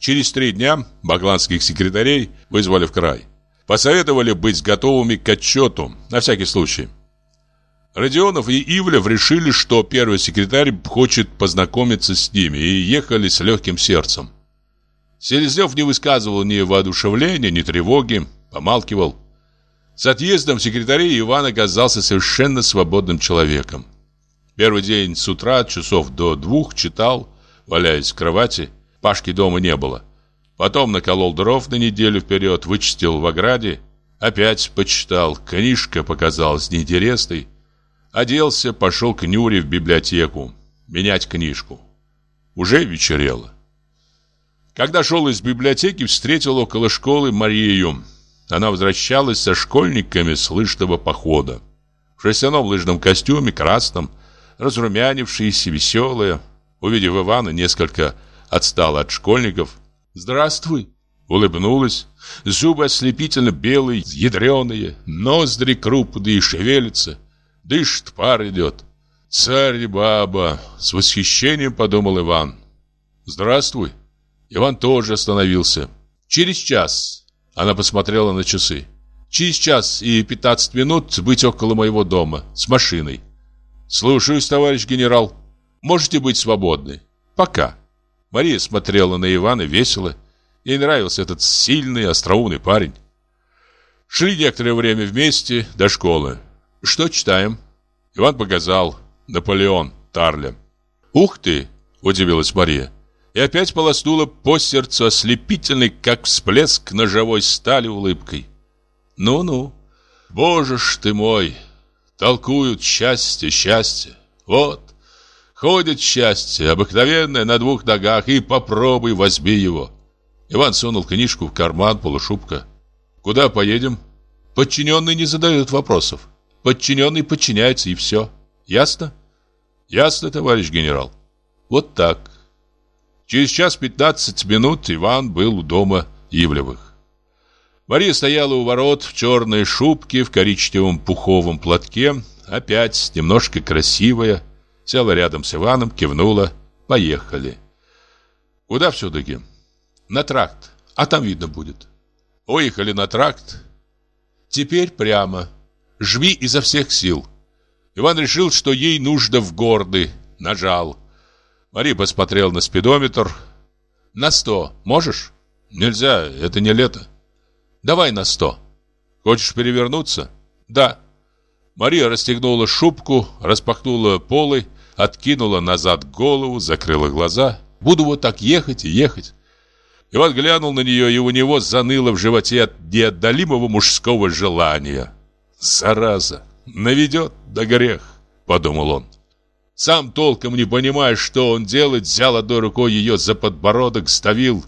Через три дня бакланских секретарей вызвали в край. Посоветовали быть готовыми к отчету, на всякий случай. Родионов и Ивлев решили, что первый секретарь хочет познакомиться с ними, и ехали с легким сердцем. Селезнев не высказывал ни воодушевления, ни тревоги, помалкивал. С отъездом секретарей Иван оказался совершенно свободным человеком. Первый день с утра, часов до двух, читал, валяясь в кровати. Пашки дома не было. Потом наколол дров на неделю вперед, вычистил в ограде. Опять почитал, книжка показалась неинтересной. Оделся, пошел к Нюре в библиотеку. Менять книжку. Уже вечерело. Когда шел из библиотеки, встретил около школы Марию. Она возвращалась со школьниками с лыжного похода. В шерстяном лыжном костюме, красном, разрумянившаяся, веселая. Увидев Ивана, несколько отстала от школьников. «Здравствуй!» Улыбнулась. Зубы ослепительно белые, ядреные, ноздри крупные, шевелятся. Дышит, пар идет. «Царь баба!» С восхищением подумал Иван. «Здравствуй!» Иван тоже остановился. «Через час!» Она посмотрела на часы. «Через час и 15 минут быть около моего дома с машиной». «Слушаюсь, товарищ генерал. Можете быть свободны. Пока». Мария смотрела на Ивана весело. Ей нравился этот сильный, остроумный парень. Шли некоторое время вместе до школы. «Что читаем?» Иван показал. «Наполеон, Тарля». «Ух ты!» – удивилась Мария. И опять полоснула по сердцу ослепительной, как всплеск ножевой стали улыбкой. «Ну-ну, боже ж ты мой!» Толкуют счастье, счастье. Вот, ходит счастье, обыкновенное, на двух ногах, и попробуй возьми его. Иван сунул книжку в карман, полушубка. Куда поедем? Подчиненный не задает вопросов. Подчиненный подчиняется, и все. Ясно? Ясно, товарищ генерал. Вот так. Через час пятнадцать минут Иван был у дома Ивлевых. Мария стояла у ворот в черной шубке, в коричневом пуховом платке, опять немножко красивая, села рядом с Иваном, кивнула. Поехали. Куда все-таки? На тракт, а там видно будет. Уехали на тракт. Теперь прямо. Жми изо всех сил. Иван решил, что ей нужно в горды. Нажал. Мария посмотрела на спидометр. На сто. Можешь? Нельзя, это не лето. Давай на сто. Хочешь перевернуться? Да. Мария расстегнула шубку, распахнула полы, откинула назад голову, закрыла глаза. Буду вот так ехать и ехать. Иван глянул на нее, и у него заныло в животе от неотдалимого мужского желания. «Зараза! Наведет да грех!» — подумал он. Сам толком не понимая, что он делает, взял одной рукой ее за подбородок, ставил.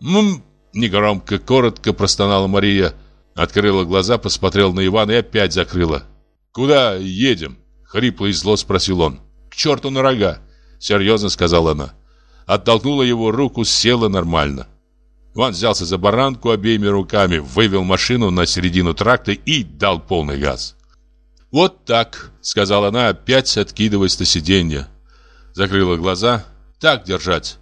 «Мм!» — негромко, коротко простонала Мария. Открыла глаза, посмотрела на Ивана и опять закрыла. «Куда едем?» — хрипло и зло спросил он. «К черту на рога!» — серьезно сказала она. Оттолкнула его руку, села нормально. Иван взялся за баранку обеими руками, вывел машину на середину тракта и дал полный газ. «Вот так», — сказала она, опять откидываясь на сиденье. Закрыла глаза. «Так держать».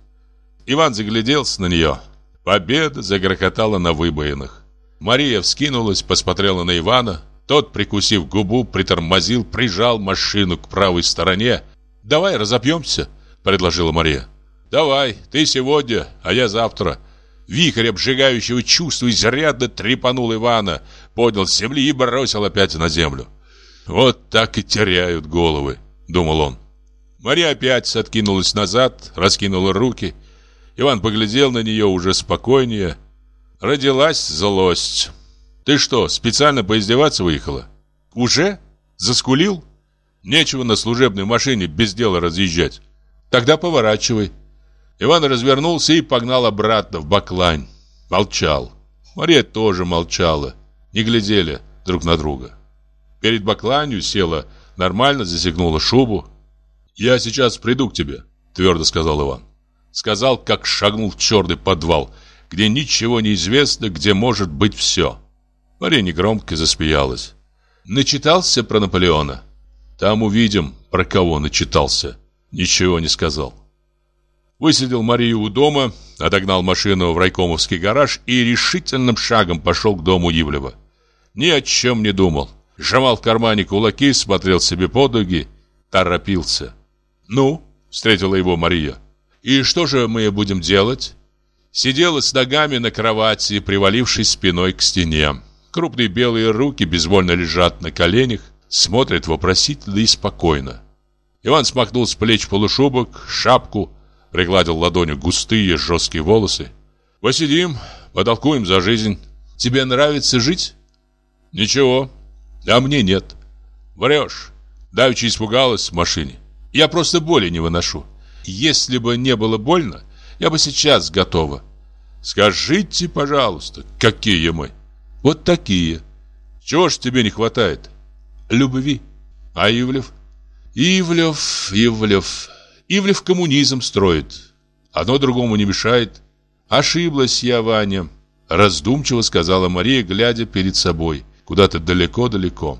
Иван загляделся на нее. Победа загрохотала на выбоинах. Мария вскинулась, посмотрела на Ивана. Тот, прикусив губу, притормозил, прижал машину к правой стороне. «Давай разопьемся», — предложила Мария. «Давай, ты сегодня, а я завтра». Вихрь обжигающего чувства изрядно трепанул Ивана, поднял с земли и бросил опять на землю. «Вот так и теряют головы», — думал он. Мария опять откинулась назад, раскинула руки. Иван поглядел на нее уже спокойнее. Родилась злость. «Ты что, специально поиздеваться выехала?» «Уже? Заскулил?» «Нечего на служебной машине без дела разъезжать. Тогда поворачивай». Иван развернулся и погнал обратно в Баклань. Молчал. Мария тоже молчала. Не глядели друг на друга. Перед Бакланью села нормально, засекнула шубу. «Я сейчас приду к тебе», — твердо сказал Иван. Сказал, как шагнул в черный подвал, где ничего не известно, где может быть все. Мария негромко засмеялась. «Начитался про Наполеона?» «Там увидим, про кого начитался». Ничего не сказал. Высадил Марию у дома, отогнал машину в райкомовский гараж и решительным шагом пошел к дому Ивлева. Ни о чем не думал. Сжимал в кармане кулаки, смотрел себе под торопился. «Ну?» — встретила его Мария. «И что же мы будем делать?» Сидела с ногами на кровати, привалившись спиной к стене. Крупные белые руки безвольно лежат на коленях, смотрят вопросительно и спокойно. Иван смахнул с плеч полушубок, шапку, пригладил ладонью густые жесткие волосы. «Посидим, потолкуем за жизнь. Тебе нравится жить?» «Ничего, а мне нет». «Врешь». Давича испугалась в машине. «Я просто боли не выношу. Если бы не было больно, я бы сейчас готова». «Скажите, пожалуйста, какие мы?» «Вот такие». «Чего ж тебе не хватает?» «Любви». «А Ивлев?» «Ивлев, Ивлев, Ивлев коммунизм строит. Одно другому не мешает. Ошиблась я, Ваня, раздумчиво сказала Мария, глядя перед собой, куда-то далеко-далеко.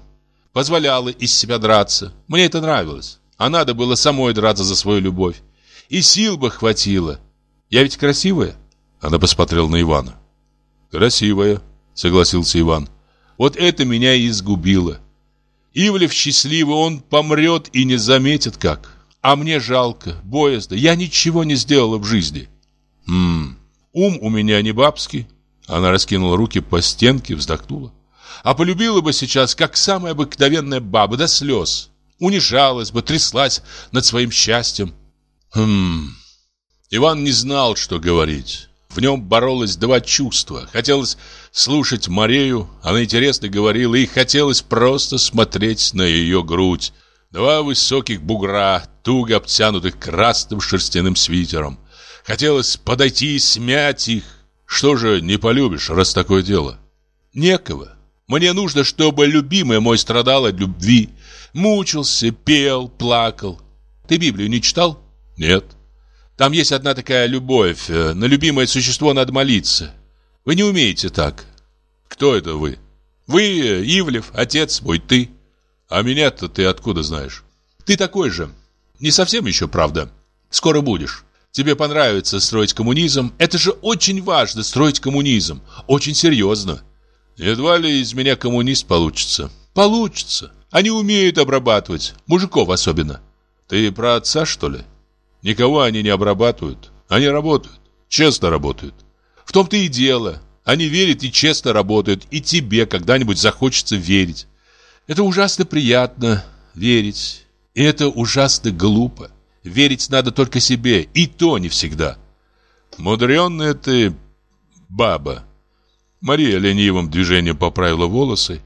Позволяла из себя драться. Мне это нравилось. А надо было самой драться за свою любовь. И сил бы хватило. Я ведь красивая? Она посмотрела на Ивана. Красивая, согласился Иван. Вот это меня и изгубило. Ивлев счастливый, он помрет и не заметит как. А мне жалко, боязно. Я ничего не сделала в жизни. Хм, ум у меня не бабский. Она раскинула руки по стенке, вздохнула. А полюбила бы сейчас, как самая обыкновенная баба, до слез. Унижалась бы, тряслась над своим счастьем. Хм... Иван не знал, что говорить. В нем боролось два чувства. Хотелось слушать Марию, она интересно говорила, и хотелось просто смотреть на ее грудь, Два высоких бугра, туго обтянутых красным шерстяным свитером. Хотелось подойти и смять их. Что же не полюбишь, раз такое дело? Некого. Мне нужно, чтобы любимый мой страдал от любви. Мучился, пел, плакал. Ты Библию не читал? Нет. Там есть одна такая любовь. Э, на любимое существо надо молиться. Вы не умеете так. Кто это вы? Вы, э, Ивлев, отец мой, ты. А меня-то ты откуда знаешь? Ты такой же. Не совсем еще, правда. Скоро будешь. Тебе понравится строить коммунизм. Это же очень важно, строить коммунизм. Очень серьезно. Едва ли из меня коммунист получится. Получится. Они умеют обрабатывать. Мужиков особенно. Ты про отца, что ли? Никого они не обрабатывают. Они работают. Честно работают. В том-то и дело. Они верят и честно работают. И тебе когда-нибудь захочется верить. Это ужасно приятно верить. И это ужасно глупо. Верить надо только себе, и то не всегда. Мудренная ты баба. Мария ленивым движением поправила волосы,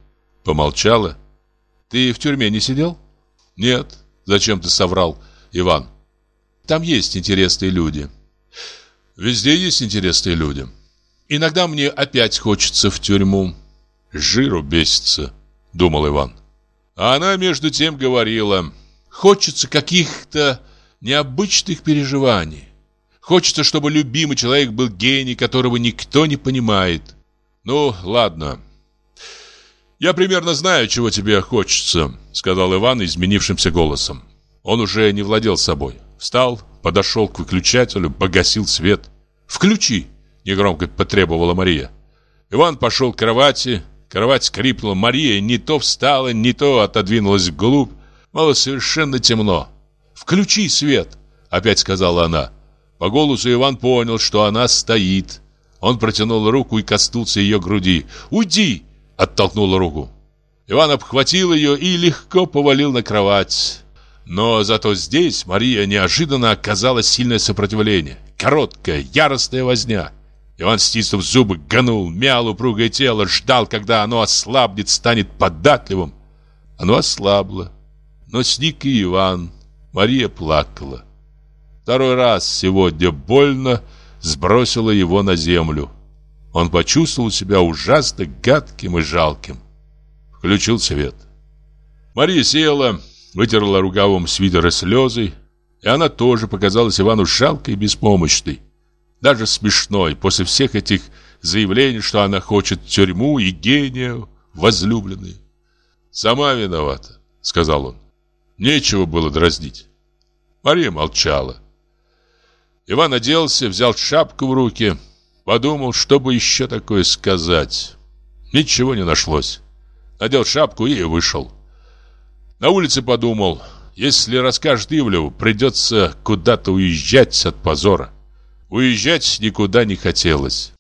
помолчала. Ты в тюрьме не сидел? Нет. Зачем ты соврал, Иван? Там есть интересные люди. Везде есть интересные люди. Иногда мне опять хочется в тюрьму. Жиру бесится думал Иван. А она между тем говорила, хочется каких-то необычных переживаний. Хочется, чтобы любимый человек был гений, которого никто не понимает. Ну, ладно. Я примерно знаю, чего тебе хочется, сказал Иван изменившимся голосом. Он уже не владел собой. Встал, подошел к выключателю, погасил свет. «Включи!» – негромко потребовала Мария. Иван пошел к кровати, Кровать скрипнула, Мария не то встала, не то отодвинулась вглубь. Было совершенно темно. «Включи свет!» — опять сказала она. По голосу Иван понял, что она стоит. Он протянул руку и коснулся ее груди. «Уйди!» — оттолкнула руку. Иван обхватил ее и легко повалил на кровать. Но зато здесь Мария неожиданно оказала сильное сопротивление. Короткая, яростная возня. Иван, стиснув зубы, гонул, мял упругое тело, ждал, когда оно ослабнет, станет податливым. Оно ослабло, но сник и Иван. Мария плакала. Второй раз сегодня больно сбросила его на землю. Он почувствовал себя ужасно гадким и жалким. Включил свет. Мария села, вытерла рукавом свитера слезы, и она тоже показалась Ивану жалкой и беспомощной даже смешной после всех этих заявлений, что она хочет тюрьму и гения возлюбленной. «Сама виновата», — сказал он. Нечего было дразнить. Мария молчала. Иван оделся, взял шапку в руки, подумал, что бы еще такое сказать. Ничего не нашлось. Надел шапку и вышел. На улице подумал, если расскажет Ивлеву, придется куда-то уезжать от позора. Уезжать никуда не хотелось.